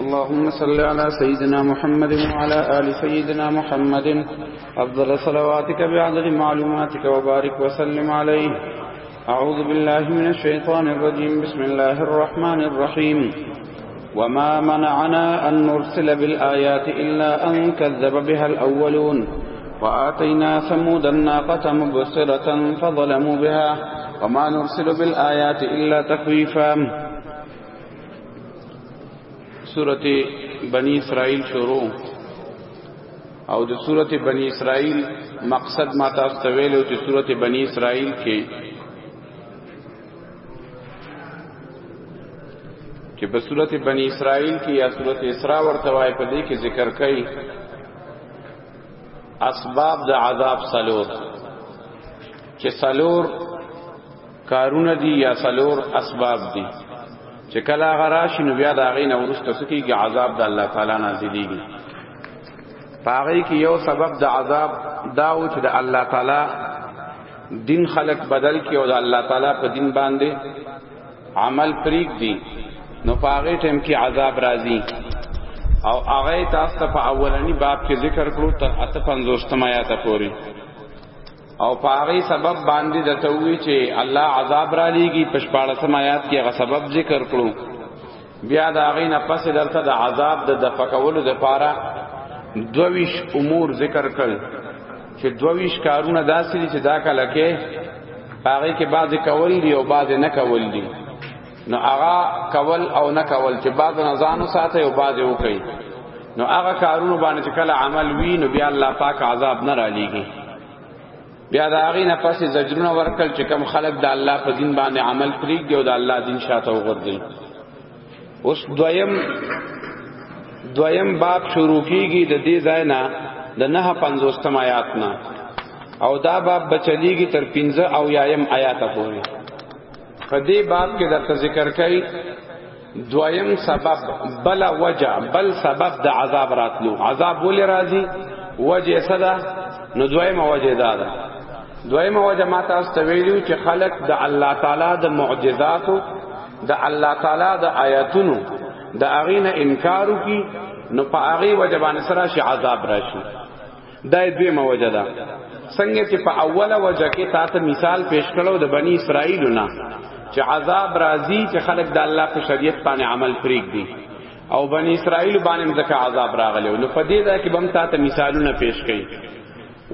اللهم صل على سيدنا محمد وعلى آل سيدنا محمد أفضل صلواتك بعدد معلوماتك وبارك وسلم عليه أعوذ بالله من الشيطان الرجيم بسم الله الرحمن الرحيم وما منعنا أن نرسل بالآيات إلا أن كذب بها الأولون وآتينا ثمود الناقة مبصرة فظلموا بها وما نرسل بالآيات إلا تخويفا سورت بنی اسرائیل شروع او د سورت بنی اسرائیل مقصد ما تاسو ته ویلو چې سورت بنی اسرائیل کې چې په سورت بنی اسرائیل کې یا سورت اسراء ورته وای په دې کې ذکر کړي اسباب د عذاب سلور چې سلور کارونه دي یا سلور اسباب دي چې کله هغه راشي نو بیا د هغې نه وروسته څه کېږي عذاب د الله تعالی نازلېږي په هغې کې یو سبب د عذاب دا و چې د الله تعالی دین خلق بدل کې او د الله تعالی په دین باندې عمل پریک دي نو په هغې ټیم کې عذاب راځي او هغه تاسو په اولنی باب کې ذکر کړو تر 55 آیات پورې او پاره سبب باندې د توي چې الله عذاب را لېږي په 14 آیات کې هغه سبب ذکر کړو بیا دا غي نه پس درته د عذاب د دفقولو د پاره دویش امور ذکر کړ چې دویش کارونه داسې چې دا کله کې پاره کې بعض کول دي او بعض نه کول دي نو هغه کول او نه کول چې بعد نه ځانو ساته او بعد یو کوي نو هغه کارونو باندې چې کله عمل وی نو بیا الله پاک عذاب نه را لېږي بیا دا هغه نه پسې زجرونه ورکل چې کم خلک د الله په دین باندې عمل پریږدي او د الله دین شاته وګرځي اوس دویم دویم باب شروع کیږي د دې ځای نه د نه 50 آیات نه او دا باب بچلیږي تر 15 او یایم آیات پورې په دې باب کې درته ذکر کړي دویم سبب بل وجه بل سبب د عذاب راتلو عذاب ولې راځي وجه صدا نو دویم وجه دا ده دویم وجه ما تاسو ته ویلو چې خلق د الله تعالی د معجزاتو د الله تعالی د آیاتونو د اغینه انکارو کی نو په هغه وجبان سره شي عذاب راشي دا دوی موجه ده څنګه چې په اوله وجه کې تاسو مثال پیش کړو د بنی اسرائیل نه چې عذاب راځي چې خلک د الله په شریعت باندې عمل پریک دي او بنی اسرائیل باندې ځکه عذاب راغلی نو په دې ځای کې بم تاسو مثالونه پیش کړي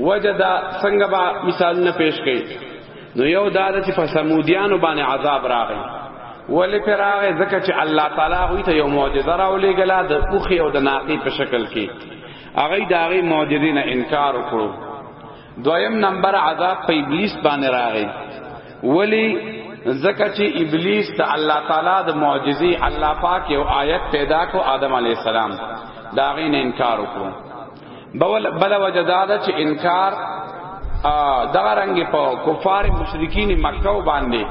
وجه دا څنګه به مثالونه پیش کړي نو یو دا چې په سمودیانو باندې عذاب راغی ولی پر راغی ځکه چې الله تعالی غوی ته یو معجزه راولېګله د اوخي او د ناقې په شکل کې هغه د هغه معجزې نه انکار وکړو دویم نمبر عذاب په ابلیس باندې راغی ولی زکه چې ابلیس ته الله تعالی د معجزې الله پاک یو آیت پیدا کو آدم علی السلام دا غین انکار وکړو بل بل وجداده چې انکار دغه رنګ په کفار مشرکین مکه باندې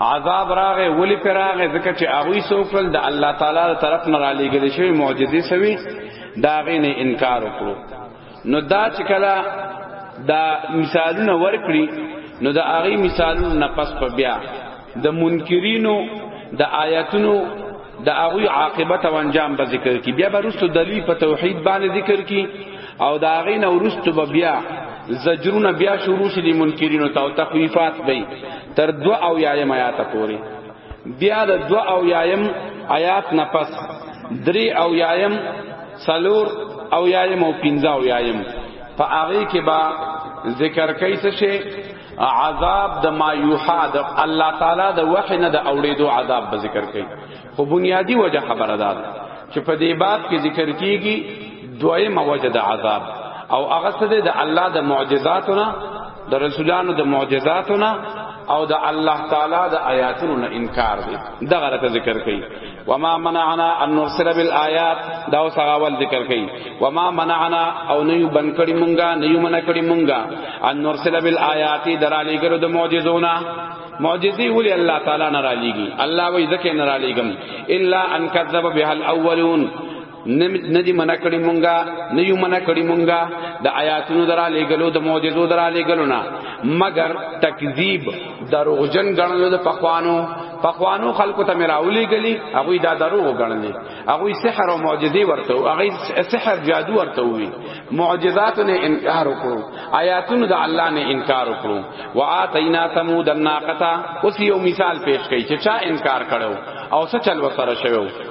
عذاب راغې ولی پر راغې ځکه چې هغه سوکل د الله تعالی تر طرف نه را لېږل شوی معجزې سوي دا غینه انکار وکړو نو دا چې کله دا مثالونه ورکړي نو دا هغه مثالونه نه پس په بیا د منکرینو د آیاتونو د هغه عاقبت او انجام به ذکر کی بیا برسو دلیل په توحید باندې ذکر کی او دا هغه نه ورستو به بیا زجرونه بیا شروع شې د منکرینو ته او تخویفات به تر دو او یایم آیات پورې بیا د دو او یایم آیات نفس دری او یایم سلور او یایم او پینزا او یایم پا آغی که با ذکر کئی سشه عذاب د ما یوحا د الله تعالی د وحی نه د اوریدو عذاب به ذکر کړي خو بنیادی وجه خبره ده چې په دې باب کې ذکر کیږي دویمه وجه د عذاب او هغه څه د الله د معجزاتو نه د رسولانو د معجزاتو نه او د الله تعالی د آیاتونو نه انکار دی دا غلط ذکر کړي وما منعنا ان نرسل بالآیات دا اوس هغه ول ذکر کړي وما منعنا او نه یو بن کړي مونږه نه یو من کړي مونږه ان نرسل بالآیات درالی ګرو د معجزونه معجزه ولی الله تعالی نه را لېږي الله وې ځکه نه را لېږم الا ان کذب بها الاولون نه دی منع کړی مونږه نه یو منع کړی مونږه د آیاتونو درا لګلو د معجزو درا لګلو نه مگر تکذیب دروغجن غنلو د پخوانو پخوانو خلکو ته مراولی غلی هغه دا دروغ غنلی هغه سحر او معجزې ورته هغه سحر جادو ورته وی معجزات نه انکار وکړو آیاتونو د الله نه انکار وکړو واتینا ثمود الناقه اوس یو مثال پیش کړي چې چا انکار کړو او څه چل وسره شوو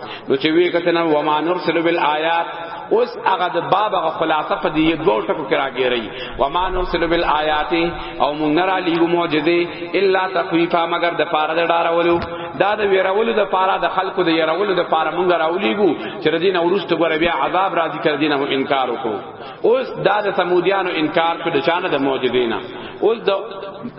نو چې وی کته نه و ما نرسل بالآیات اوس هغه د باب هغه خلاصه په دې دوه ټکو کې راګیری و ما نرسل بالآیات او مونږ نه را لیږو معجزه الا تخویفا مگر د پاره د ډارولو دا د ویرولو د پاره د خلکو د یرولو د پاره مونږ راولیږو چې ردی نه ورسته ګور بیا عذاب راځي کړ دینه انکار وکړو اوس دا د سمودیانو انکار شو د چانه د معجزینا اوس د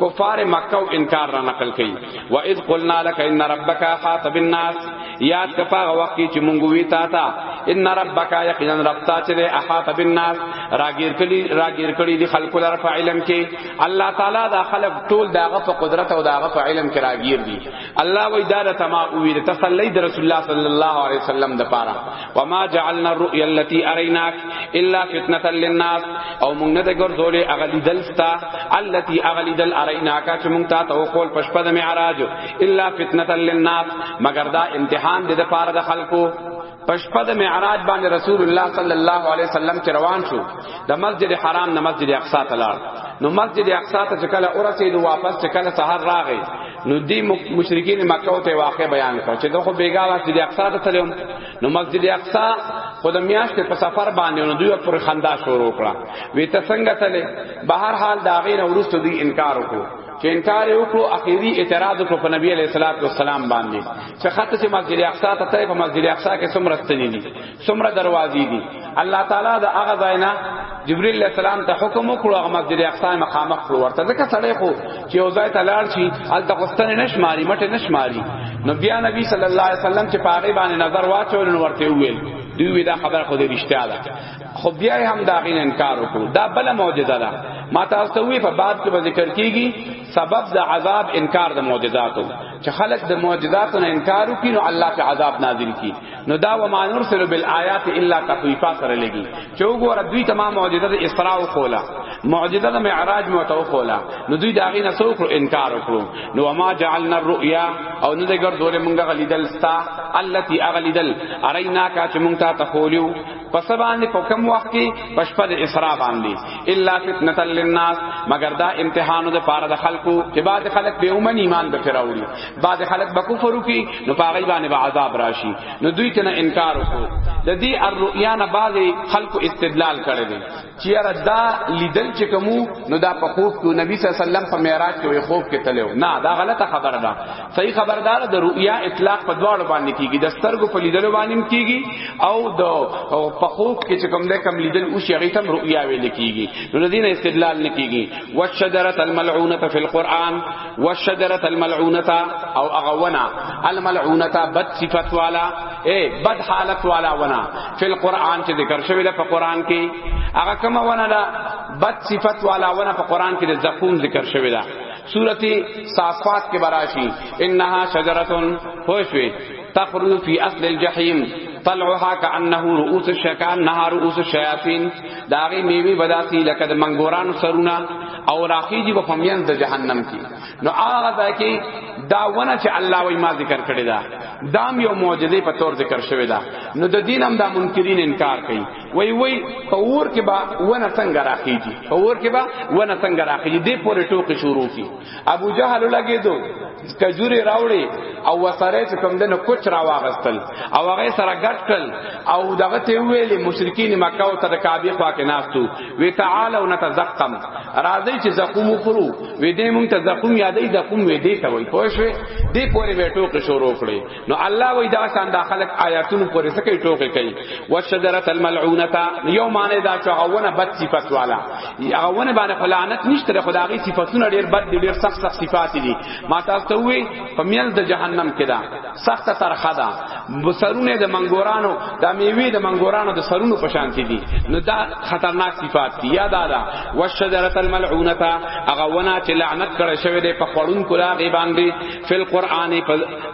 کفار مکه او انکار را نقل کړي و اذ قلنا لك ان ربك خاط بالناس یاد کفا وقت چې مونږ وی تا تا ان ربک یقینا رب تا چې احاط بالناس راګیر کړي راګیر کړي دي خلق لر فعلم کې الله تعالی دا خلق ټول داغه په قدرت او داغه په علم کې راګیر دي الله وی دار تما وی د تسلی د رسول الله صلی الله علیه وسلم د پاره وما جعلنا الرؤيا التي اريناك الا فتنه للناس او موږ نه د ګرځولې اغلی دلستا التي اغلی دل اريناك چې موږ ته توقول پشپ د معراج الا فتنه للناس مگر دا امتحان د پاره د خلکو پشپا د معراج باندې رسول الله صلی الله علیه وسلم چې روان شو د مسجد حرام نه مسجد اقصا ته لاړ نو مسجد اقصا ته چې کله اورسید واپس چې کله سحر راغی نو دی مشرکین مکه او ته واقع بیان کړ چې دغه بیګا مسجد اقصا ته تلم نو مسجد اقصا خود میاشت په سفر باندې نو دوی پر خندا شروع کړه وی ته څنګه تلې بهر حال دا غیر ورستو دی انکار وکړو چې انکار وکړو اخیری اعتراض وکړو په نبی علیہ الصلوۃ والسلام باندې چې خاطر چې مسجد اقصا ته په مسجد اقصا کې څومره ستنې دي څومره دروازې دي الله تعالی دا هغه ځای نه جبرئیل علیہ السلام ته حکم وکړو هغه مسجد اقصا مقامه کړو ورته ځکه سړی خو چې یو ځای ته لاړ شي الته غوښتنه نشماري مټه نشماري نو بیا نبی صلی الله علیه وسلم چې پاره باندې نظر واچول نو ورته ویل دوی دا خبر خو دې رښتیا ده خو بیا هم دا غین انکار وکړو دا بل معجزه ده ما تاسو ته وی په بعد کې ذکر کیږي سبب د عذاب انکار د معجزاتو چې خلق د معجزاتو نه انکار وکړي نو الله په عذاب نازل کی نو دا و ما نرسل بالآیات الا تخویفا سره لګي چې وګوره دوی تمام معجزه د اسراء او کولا معجزه د معراج مو تو کولا نو دوی دا غي نسو کړو انکار وکړو نو ما جعلنا الرؤيا او نو دګر دولې مونږه غلیدل ستا التي اغلیدل ارینا کا چې مونږ ته تخولیو پس باندې په کم وخت کې پشپد اسرا باندې الا فتنه للناس مگر دا امتحانو د پاره د خلکو چې بعد خلک به اومن ایمان به فراوړي بعد خلک به کفر وکي نو پاغي باندې به عذاب راشي نو دوی کنه انکار وکړو د دې الرؤیا نه بعد خلکو استدلال کړي دي چیرې دا لیدل چې کومو نو دا په خوف کې نبی صلی الله علیه وسلم په معراج کې وي خوف کې تلو نه دا غلطه خبره ده صحیح خبردار د رؤیا اطلاق په دواړو باندې کیږي د سترګو په لیدلو باندې کیږي او د په خوف کې چې کوم ده کم لیدل او شی غیتم رؤیا ویل کیږي نو دین استدلال نه کیږي والشجره الملعونه فی القرآن والشجره الملعونه او اغونا الملعونه بد صفت والا اے بد حالت والا ونا فی القران چې ذکر شوی ده په قران کې هغه کوم ونا ده بد صفت والا ونا په قران کې د زقوم ذکر شوی ده سورتی صافات کې براشی انها شجرتون خوشوی تخرج فی اصل الجحیم طلعها كانه رؤوس الشکان نها رؤوس الشیاطین داغه میوی بداسی لکه د منګوران سرونه او راخیږي په فمیان د جهنم کې نو هغه ځای کې دا ونه چې الله وای ما ذکر کړی دا دام یو معجزه په تور ذکر شوی دا نو د دین هم دا منکرین انکار کوي وای وای په ور کې با ونه څنګه راخیږي په ور کې با ونه څنګه راخیږي دې پورې ټوکی شروع کی ابو جهل لګیدو کجوري راوړي او وسره چې کوم دنه کوچ راواغستل او هغه سره ګټ کړ او دغه ته ویلي مشرکین مکه او تر کعبه خوا کې ناستو وی تعالو نتزقم راځي چې زقوم خورو وی دې مونږ ته زقوم یادې زقوم وی دې ته وای پوه شو دې پورې وټو کې شروع کړي نو الله وی دا شان دا خلق آیاتونو پورې سکه ټوکې کوي وشجره الملعونه یو معنی دا چې هغهونه بد صفات والا هغهونه باندې خلانت نشته خدایي صفاتونه ډیر بد دي ډیر سخت سخت صفات دي ما تاسو ته وی په میل د جهنم کې دا سخت ترخه ده بسرونه د منګورانو د میوي د منګورانو د سرونو په شان دي نو دا خطرناک صفات دي یاد ادا وشجره الملعونه هغهونه چې لعنت کړه شوی دی په خورون کلا غیبان دی فل قران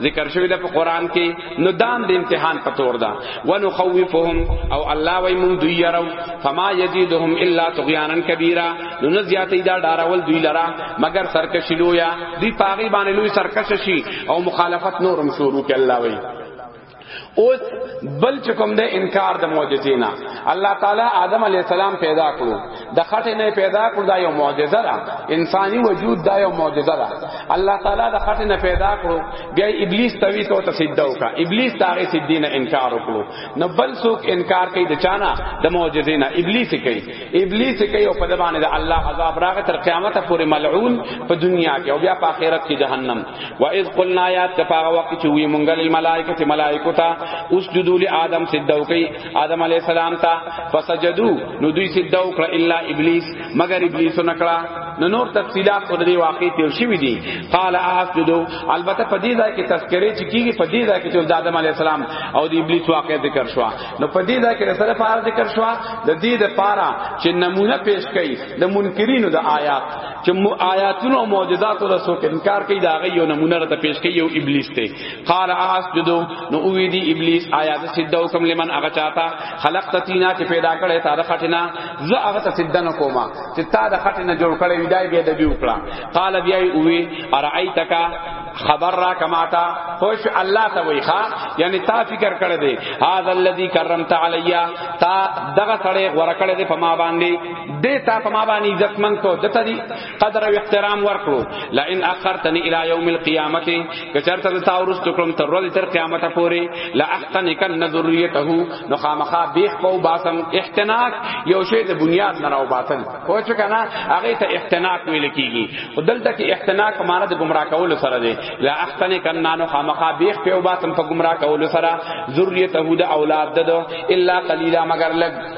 ذکر شوی د قرآن کې نو دام د امتحان په تور دا ونخوفهم او الله وای مون دوی یارو فما یزيدهم الا طغیانا کبیرا نو نه زیاتې دا ډارول دوی لرا مگر سرکشی لویا دی پاغي باندې لوی سرکش شي او مخالفت نورم شروع ک الله وای اوس بل چکم د انکار د معجزینا الله تعالی آدم علی السلام پیدا کړو د خټه نه پیدا کړو دا یو معجزه ده انساني وجود دا یو معجزه ده الله تعالی د خټه نه پیدا کړو بیا ابلیس توی ته تسیدا وکا ابلیس تاغه سیدی نه انکار وکړو نو بل څوک انکار کوي د چانا د معجزینا ابلیس کوي ابلیس کوي او په دبانې د الله عذاب راغ تر قیامت پورې ملعون په دنیا کې او بیا په آخرت کې جهنم و اذ قلنا یاد ک پاغه وخت چې وی مونږ له ملائکه ته ملائکه تا اسجدوا لآدم سجدو کوي آدم علی السلام ته فسجدوا نو دوی سجدو کړ الا ابلیس مگر ابلیس نه کړه نو نور تفصيلات پر دې واقع تیر شوی دي قال اسجدوا البته په دې ځای کې تذکرې چې کیږي په دې ځای کې چې آدم علی السلام او د ابلیس واقع ذکر شو نو په دې ځای کې سره فار ذکر شو د دې د پاره چې نمونه پیش کړي د منکرینو د آیات چې مو آیاتونو او معجزاتو رسو کې انکار کوي دا غي یو نمونه راته پیش کوي یو ابلیس ته قال اسجدو نو وی دی ابلیس آیات سجده کوم لمن هغه چاته خلق تینا چې پیدا کړي تا د خټینا ز هغه ته سجده نه کوما چې تا د خټینا جوړ کړي ودای به د بیو کړه قال بیا وی ارایتک خبر را کماتا خوش الله ته وی ښا یعنی تا فکر کړی دی هاذ الذی کرمت علیا تا دغه سړی ورکړی دی په ما باندې دیتا په ما باندې عزت من کو دته دی قدر او احترام ورکړو لا ان اخرتنی الی یوم القیامت کچرته تا ورست کوم تر ورځې تر قیامت پورې لا احتنکن ذریته نو خامخا بیخ کو باسم احتناک یو شی د بنیاد نه راو باسم خو چې کنه هغه ته احتناک ویل کیږي او دلته کې احتناک معنا د گمراه کول سره دی لا احتنکن نو خامخا بیخ په باسم په گمراه کول سره ذریته د اولاد ددو الا قلیلا مگر لګ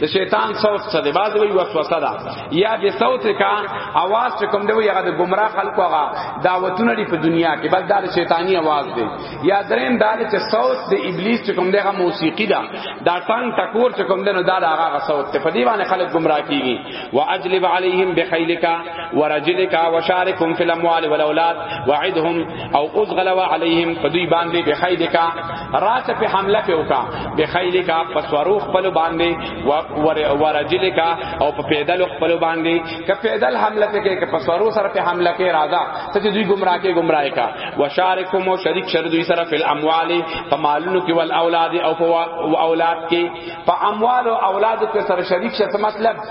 د شیطان صوت څه دی باز وی وسوسه ده یا به صوت کا आवाज چې کوم دی وی هغه د گمراه خلکو هغه دعوتونه لري په دنیا کې بل دا شیطانی आवाज دی یا دریم دا چې صوت د ابلیس چې کوم دی هغه موسیقي ده دا ټنګ ټکور چې کوم دی نو دا هغه صوت ته په دی باندې خلک گمراه کیږي واجلب علیهم بخیلک ورجلک وشارکهم فی الاموال والاولاد وعدهم او اوس غلوا علیهم په دوی باندې به خیل کا رات په حمله په وکا به خیل کا پسورو خپل باندې و ورجل کا او په پیدل خپل باندې ک پیدل حمله ته کې ک پسورو سره په حمله کې راځه ته دوی گمراه کې گمراه کا وشارکهم او شریک شر دوی سره په اموال په مالونو کې ول اولاد او په اولاد کې په اموال او اولاد کې سره شریک شته مطلب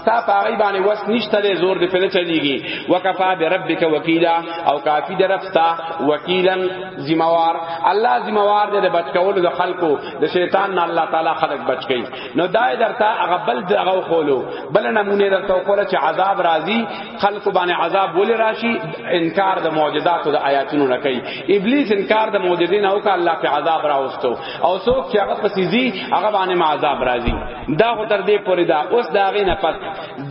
ستا پاغی باندې وس نشته له زور دې پنه چلیږي وکفا بربک وکیلا او کافی درفتا وکیلا ذمہوار الله ذمہوار دې بچ کول د خلکو د شیطان نه الله تعالی خلق بچ کړي نو دای درته هغه بل دغه خولو بل نمونه درته کوله چې عذاب راځي خلکو باندې عذاب ولې راشي انکار د معجزات او د آیاتونو نه کوي ابلیس انکار د معجزې نه وکړ الله په عذاب راوستو او څوک چې هغه پسیزي هغه باندې عذاب راځي دا خو تر دې پورې دا اوس دا غینه پس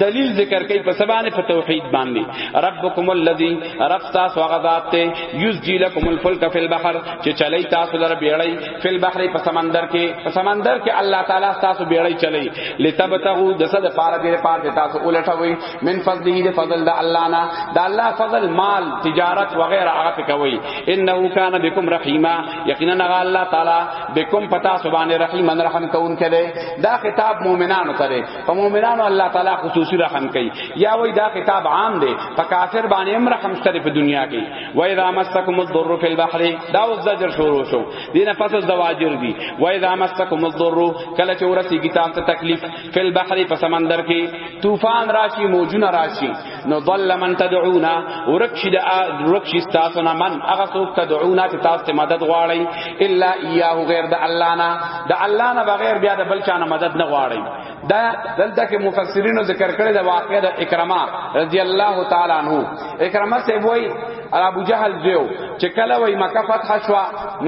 دلیل ذکر کوي په سبانه په توحید باندې ربکم الذی رب تاسو هغه ذات ته یسجی لکم الفلک فی البحر چې چلی تاسو لره بیړی فی البحر په سمندر کې په سمندر کې الله تعالی تاسو بیړی چلی لتبتغوا د صد پار دې پار دې تاسو ولټوي من فضله دې فضل د الله نه د الله فضل مال تجارت وغیرہ هغه کوي انه کان بكم رحیما یقینا الله تعالی بكم پتا سبحان رحیم ان رحم کون کده دا خطاب مؤمنانو کده په مؤمنانو الله تعالی خصوصی رحم کوي یا وای دا خطاب عام دی په کافر باندې هم رحم شته په دنیا کې و اذا مسکم الضر فی البحر دا زجر شروع شو دینه پس زواجر دی و اذا مسکم الضر کله چې ورسی کتاب ته تکلیف فی البحر په سمندر کې طوفان راشي موجونه راشي نو ضل من تدعونا ورکشی د ورکشی تاسو نه من هغه څوک تدعونا چې تاسو ته مدد غواړي الا ایاه غیر د الله نه د الله نه بغیر بیا د بل چا نه مدد نه غواړي دا دلته کې مفسرینو ذکر کړی د واقعې د اکرمه رضی الله تعالی عنہ اکرمه سے وای ابو جهل زیو چې کله وای مکه فتح شو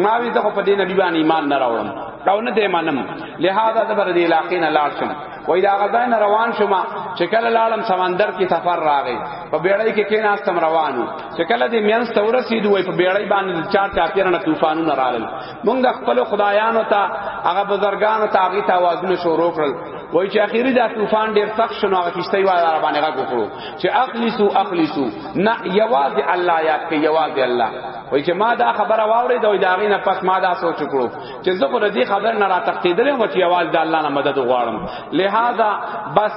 ما وی ته په دې نبی باندې ایمان نه راوړم راو نه دې منم لہذا د بر دې علاقې نه لاړ شم وای دا غزاین روان شوما چې کله لاړم سمندر کې سفر راغی په بیړۍ کې کې ناستم روانو چې کله دې مینس ته ورسېدو وای په بیړۍ باندې چار چا پیرنه طوفانونه رالل مونږ د خپل خدایانو ته هغه بزرګانو ته هغه توازن شروع کړل وای چې اخیری دا طوفان ډیر سخت شنو هغه کیشته یو را باندې غږ وکړو چې اخلصو اخلصو نه یوازې الله یاد کې یوازې الله وای چې ما دا خبره واورې دا غینه پس ما دا سوچ کړو چې زه خو دې خبر نه را تختیدل مو چې आवाज د الله نه مدد غواړم لہذا بس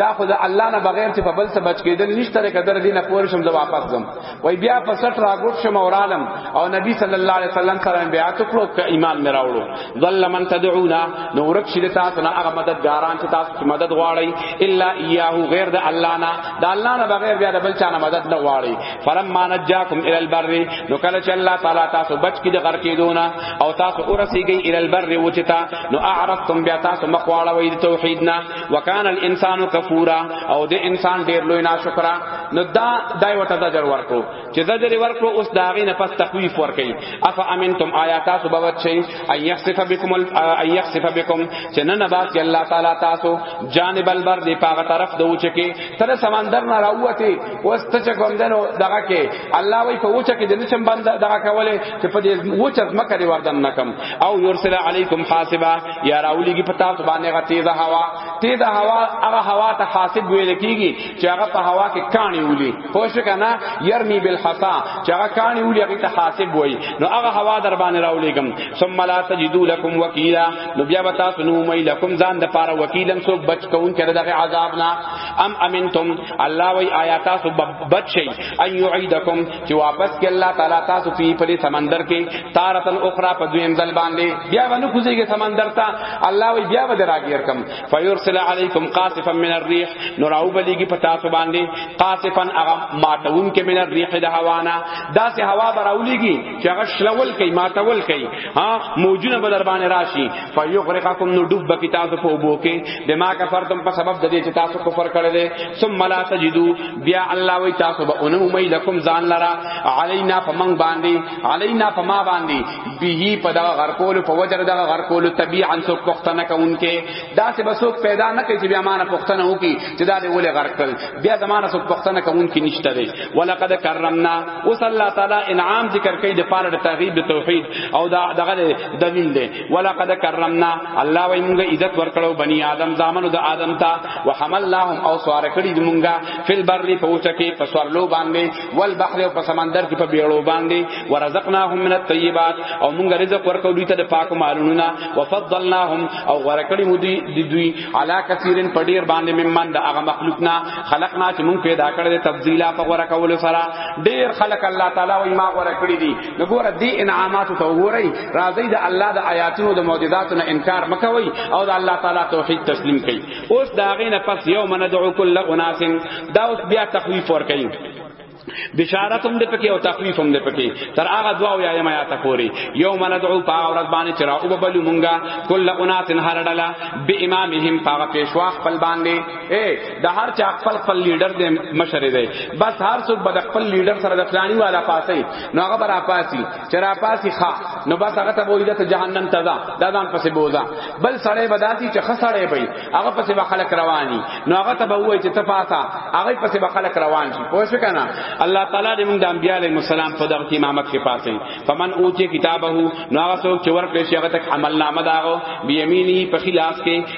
دا خو د الله نه بغیر چې په بل څه بچ کېدل نشته لري کدر دینه پور شم زه واپس ځم وای بیا په سټ راګوټ شم اورالم او نبی صلی الله علیه وسلم سره بیا ته کړو ک ایمان مې راوړو ظل من تدعونا نو ورک شې تاسو نه هغه مددګاران چې تاسو مدد غواړي الا ایاه غیر د الله نه د الله نه بغیر بیا د بل چا نه مدد نه غواړي فلما نجاکم الی البر نو کله چې الله تعالی تاسو بچ کړي د غرق کېدونه او تاسو ورسیږئ ال البر وچتا نو اعرضتم بیا تاسو مخواړه وې توحید نه وکان الانسان کفورا او د انسان ډیر لوی ناشکر نو دا دای وته د جر ورکو چې د جر ورکو اوس داغې نه پس تخویف ورکې اف امنتم آیات تاسو بوت شي ان یخسف بكم ان یخسف بكم چې نن باس الله تعالی تاسو جانب البر دی پاغه طرف د وچ کې تر سمندر نه راوته اوس ته کوم دنو دغه کې الله وی په وچ کې د نشم بند دغه کوله چې په دې وچ از مکه دی وردن نکم او یرسل علیکم حاسبا یا راولیږي په تاسو باندې غ تیزه هوا تیزه هوا هغه هوا ته حاسب ویل کیږي چې هغه په هوا کې کانی ولي خو شو کنه یرمی بالحصا چې هغه کانی ولي هغه ته حاسب وای نو هغه هوا در باندې راولیږم ثم لا تجدو لكم وکیلا نو بیا وتا سنو مې لكم ځان د پاره وکیلم سو بچ کون کړه دغه عذاب نه ام امنتم الله وی آیات سو بچ شي ان یعیدکم چې واپس کې الله تعالی تاسو په پرې سمندر کې تارتن اخرى په دویم ځل باندې بیا ونه کوزيږي سمندر ته الله وی بیا ود راګیر کم فیرسل علیکم قاصفا من الريح نور او بلیږي په تاسو باندې قاصفا هغه ماتون کې من الريح د هوانا داسې هوا براولېږي چې هغه شلول کوي ماتول کوي ها موجونه بدر باندې راشي فیغرقکم نو ډوب کی تاسو په وبو کې دماغ فرتم په سبب د دې چې تاسو کفر کړل ثم لا تجدو بیا الله وی تاسو به اونم مې لکم ځان لرا علینا فمن باندې علینا فما باندې به په دا غر کول په وجر دا غر کول طبيعا سو پختنه کوونکې دا سه بسوک پیدا نه کوي چې بیا مان پختنه وکي چې دا دې ولې غر کړ بیا زمانہ سو پختنه کوونکې نشته دی ولقد کرمنا اوس الله تعالی انعام ذکر کوي د پاره د تغیب د توحید او دا دغه دلیل دی ولقد کرمنا الله وی موږ عزت ورکړو بنی آدم زامنو د آدم ته وحملناهم او سوار کړی د مونږه فل بر په اوچه کې په سوارلو باندې ول بحر او په سمندر کې په بیړو باندې ورزقناهم من الطيبات او مونږ رزق ورکو دوی ته د پاکو مالونو وفضلناهم او ورکړی مو دوی د دوی علا کثیرن په ډیر باندې ممن د هغه مخلوقنا خلقنا چې مونږ پیدا کړل تفضیلا په ورکول سره ډیر خلق الله تعالی او ما ورکړی دي نو ګوره دې انعامات ته وګورئ راځي د الله د آیاتونو د معجزاتو نه انکار مکوئ او د الله تعالی توحید تسلیم کړئ اوس دا غینه پس یو من دعو کل اناس دا اوس بیا تخویف ور کوي بشارت هم د پکې او تخفیف هم د پکې تر هغه دعا او یایم آیات پورې یوم ندعو پا اورز باندې چر او ببلو مونږه کل اناس هر ډلا به امامهم پاغه پیشوا خپل باندې اے د هر چا خپل خپل لیډر دې مشر دی بس هر څوک بد خپل لیډر سره د فلانی والا پاسې نو هغه برا پاسی چې را پاسی ښا نو بس هغه ته وایي ته جهنم ته ځه دا ځان پسې بوزا بل سړی بداسي چې خسړی وي هغه پسې به خلک رواني نو هغه ته به وایي چې ته پاسا هغه پسې به خلک روان شي پوه شو کنه الله تعالی دې موږ د انبیاء علیهم السلام په دغه امامت کې پاسي فمن اوچه کتابه نو هغه څوک چې ورکړي شي هغه تک عمل نامه داغو بیمینی په خلاف کې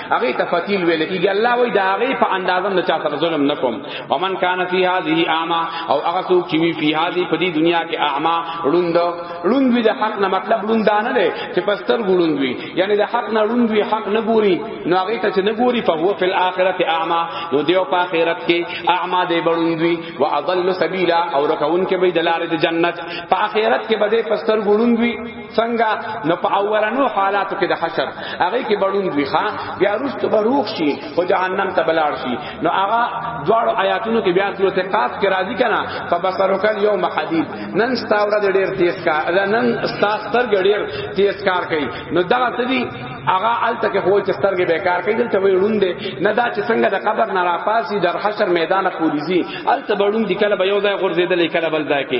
هغه ته فتیل ویل کیږي الله وای دا هغه په اندازه نه چا سره ظلم نکوم ومن کان فی هذه اعما او هغه څوک چې وی فی هذه په دې دنیا کې اعما ړوند ړوند وی د حق نه مطلب ړوند نه دی چې پستر ګړوند وی یعنی د حق نه ړوند وی حق نه ګوري نو هغه ته چې نه ګوري په هو فی الاخرته اعما نو دیو په آخرت کې اعما دی ړوند وی و اضل سبیلا او رکون کې به دلاره د جنت په آخرت کې به پستر ګړوند وی څنګه نو په اولنو حالاتو کې د حشر هغه کې بړون وی ښا بیا رست بروخ شي او جهنم ته بلار شي نو هغه دواړو آیاتونو کې بیا سورته قاف کې راځي کنه فبصرک اليوم حدید نن ستاوره ډېر تیز کار نن ستاستر ډېر تیز کار کوي نو دا څه دي هغه الته کې هو چې سترګې بیکار کوي دلته وی ړوند نه دا چې څنګه د قبر نه راپاسي در حشر میدان پوریزي الته بړوند کله به یو ځای غورځیدل کله بل ځای کې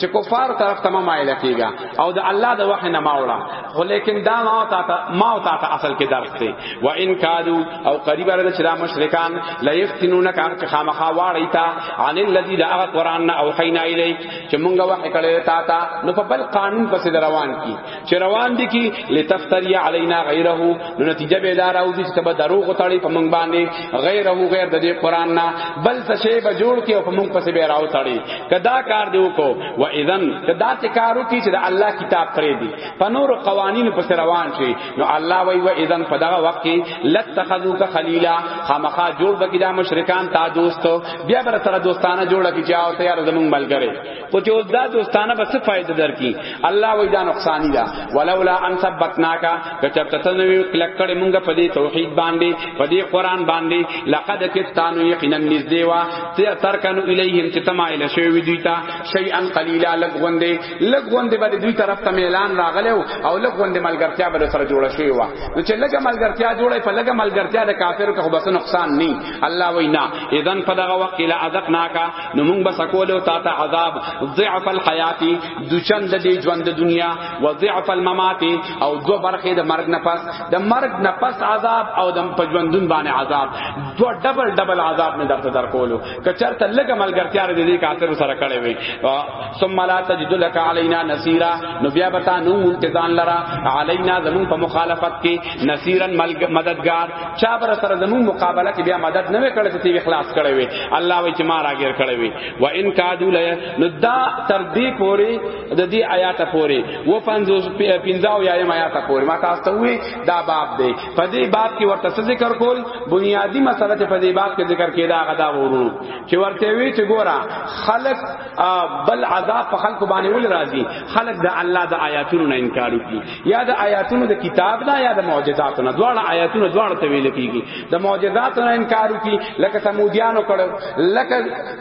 چې کفار طرف ته مایل کیږي او د الله د وحی نه ماوړه خو لیکن دا ما او تا ما او تا اصل کې درس دی و ان کادو او قریب را چې دا مشرکان لا یفتنونک هغه چې خامخا واړی تا عن الذی دا قران او خینا الیک چې مونږه وحی کړی تا تا نو په بل قانون پسې روان کی چې روان دي کی لتفتری علینا غیره نو نتیجه به دار او دي چې تب دروغ تړي په مونږ باندې غیره غیر د دې قران نه بل څه شی به جوړ کی او په مونږ پسې به راو تړي کدا کار دی وکړو و اذن کدا څه کارو کی چې د الله کتاب پرې دي په نور قوانین پسې روان شي نو الله وی و اذن په دغه وخت کې لتخذوک خلیلا خامخا جوړ بکی دا مشرکان تا دوستو بیا بر سره دوستانه جوړه کی چې او تیار زمونږ ملګری خو چې اوس دا دوستانه به څه فائدہ درکې الله وې دا نقصان دی ولولا ان ثبتناک کچرته ته نو کلک کړي مونږ په دې توحید باندې په دې قران باندې لقد کتانو یقینا نږدې وا ته ترکنو الیهم چې تمایل شوی وی دوی ته شی ان قلیلا لګوندې لګوندې باندې دوی طرف ته اعلان راغله او لګوندې ملګرتیا به سره جوړه شوی وا نو چې لګه ملګرتیا جوړه په لګه ملګرتیا د کافرو کې خو بس نقصان نه الله وینا اذن په دغه وخت لا اذقناک نو موږ بس کولو تا ته عذاب ضعف الحیات دو چند دی ژوند د دنیا و ضعف الممات او دو برخه د مرګ نه پس د مرګ نه پس عذاب او د پجوندون باندې عذاب دو ډبل ډبل عذاب نه درته در کولو کچرته لګ ملګرتیا د دې کافر سره کړي وي ثم لا تجد لك علينا نصيرا نو بیا بتا نو ملتزان لرا علينا زمون په مخالفت کې نصيرا مددگار چا بر سره زمون مقابله کې بیا مدد نه وکړي ته وی خلاص کړي وي الله وی چې ما راګر کړي وي و ان کادو ل نو دا تر دې پوري د دې آیات پوري و پنځو پنځاو یا آیات پوري ما تاسو ته وی دا باب دی په دې باب کې ورته ذکر کول بنیادی مسله ته په دې باب کې ذکر کېدا غدا ورو چې ورته وی چې ګورا خلق بل عذاب په خلق باندې ول راضي خلق د الله د آیاتونو نه انکار کوي یا د آیاتونو د کتاب نه یا د معجزاتو نه دواړه آیاتونو دواړه ته ویل کیږي د معجزاتو نه انکار وکي لکه سمودیانو کړو لکه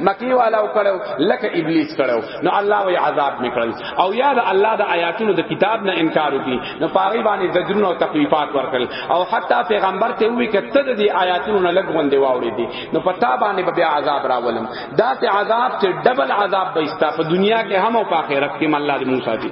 مکی والو کړو لکه ابلیس کړو نو الله وی عذاب میکړل او یا د الله د آیاتونو د کتاب نه انکار وکي نو پاغي باندې زجرونه او تخفیفات ورکړل او حتی پیغمبر ته وی کته د آیاتونو نه لګ غوندې واوري دي نو پتا باندې بیا عذاب راولم دا ته عذاب ته ډبل عذاب به استا په دنیا کې هم او په آخرت کې مله موسی دي